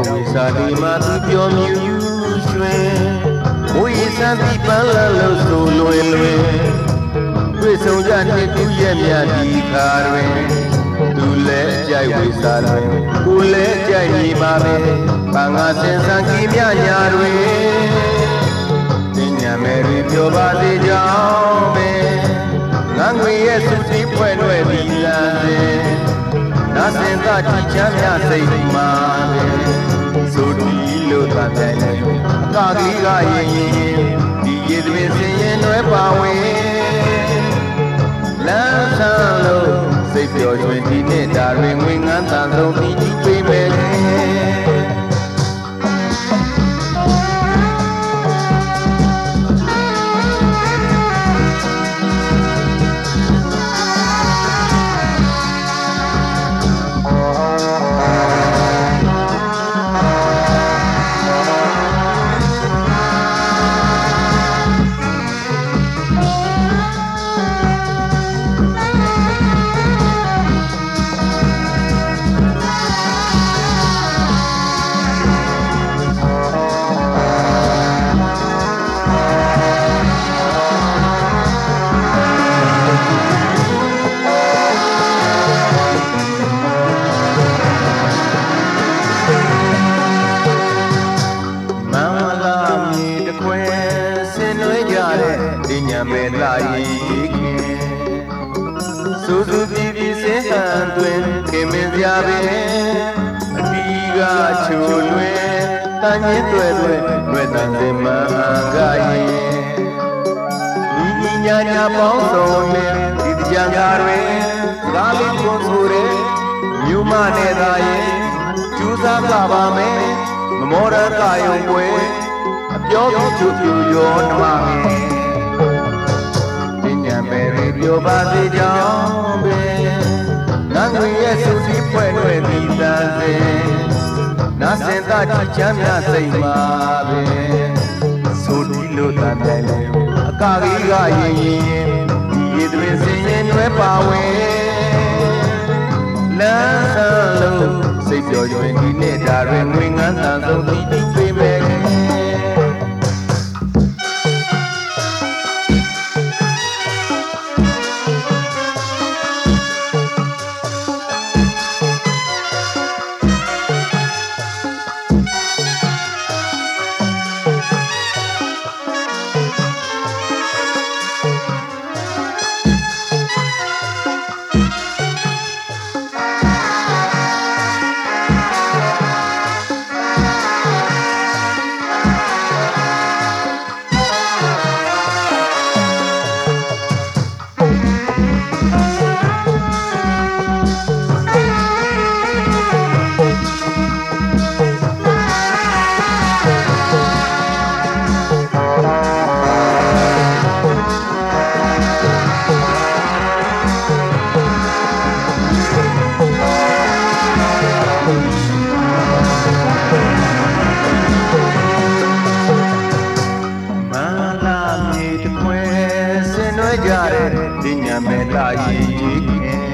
တော်မြူရွှင်မွေးစမ်းပြီးပန်းလန်းလို့ဆိုလွယ်လွယ်တွေ့ဆုံကြနှစ်ခုရဲ့မြတ်ဒီခါတွင်သူလည်းအကြိုက်ဝေစားတွင်ကိုလည်းအကြိုက်ညီပါပဲဘာငါစင်စံကြီးမြညာတွင်တင်ညာမယ်ရီပြောပါသေးကြောင်းပဲငါငွေရဲ့စုတီးဖွဲ့လွယ်ဒီလမ်းစဉ်နာစင်သာချချမ်းမြစိတ်မှာ ရင်ရင်ဒီရေသွင်းစင်ရင်နှွဲပါဝင်လမ်းဆန်းလို့စိတ်ပျော်ရွှင်ဒီနေ့ဒါတွင်ငွေငန်းတန်ဆုံးပြီး စူးစူးပြီးပြီးစင်ဟန်တွင်ခင်မင်းစရာပင်အတီးကချိုလွင်တန်ရင်တွေ့တွေ့တွေ့တန်စင်မန်ကရင်ညီညီညာညာပေါင်းစုံနဲ့ဒီကြံကားတွင်စကားလေးကိုဆိုတဲ့မြူမနဲ့သာရင်ကျူးစားကြပါမယ်မမောရကာယုံပွဲအပြောပြချူပြူရောနှမငယ်ပညာ ပဲရပြောပါစေကြောင်းပဲငါငွေရဲ့စုစည်းဖွဲ့နှဲ့ဒီတန်စင်နာစင်သာချချမ်းမြစိတ်မှာပဲဆိုဒီလိုတန်တယ်လေအကာကြီးကရင်ရင်ဒီရေသွင်းစင်ရင်နှွဲပါဝင်လမ်းဆန်းလို့စိတ်ပျော်ရွှင်ဒီနေ့ဒါတွင်ငွေငန်းတန်ဆုံးပြီးပြီး ကြတဲ့ဒီညမဲလာရီကြီးခင်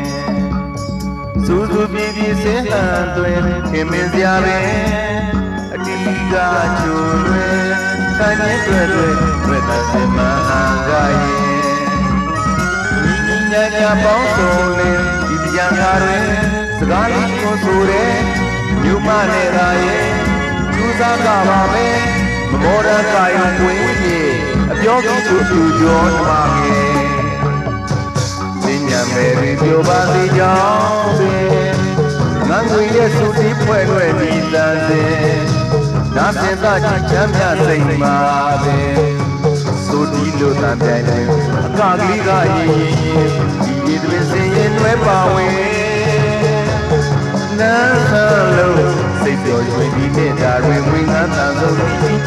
စူးစူးပြေးပြေးစင်ဟန်တွင်ခင်မင်းစရာပင်အတီးကချိုလွင်တိုင်းရင်တွေ့တွေ့တွေ့တဲ့စင်မန်ကရင်ညီညီညာညာပေါင်းစုံလေးဒီတရားကားတွင်စကားလေးကိုဆိုတဲ့မြူမနဲ့သာရဲ့ကျူးစားကြပါမယ်မမောရကာယဝင်းမြေအပြောကြီးသူသူကျော်နှမငယ်စဉ္ညာမယ်ရီပြောပါစေကြောင်းစင်ငန်းငွေရဲ့စုတီးဖွဲ့လွယ်ဒီတန်စင်နာစင်သာချချမ်းမြစိတ်မှာပဲဆိုဒီလိုတန်ပြန်တယ်အကကလေးကရင်ရင်ရင်ဒီရည်သွင်းစင်ရင်တွဲပါဝင်နန်းဆန်းလို့စိတ်ပျော်ရွှင်ဒီနေ့ဒါတွင်ဝင်ငန်းတန်ဆုံး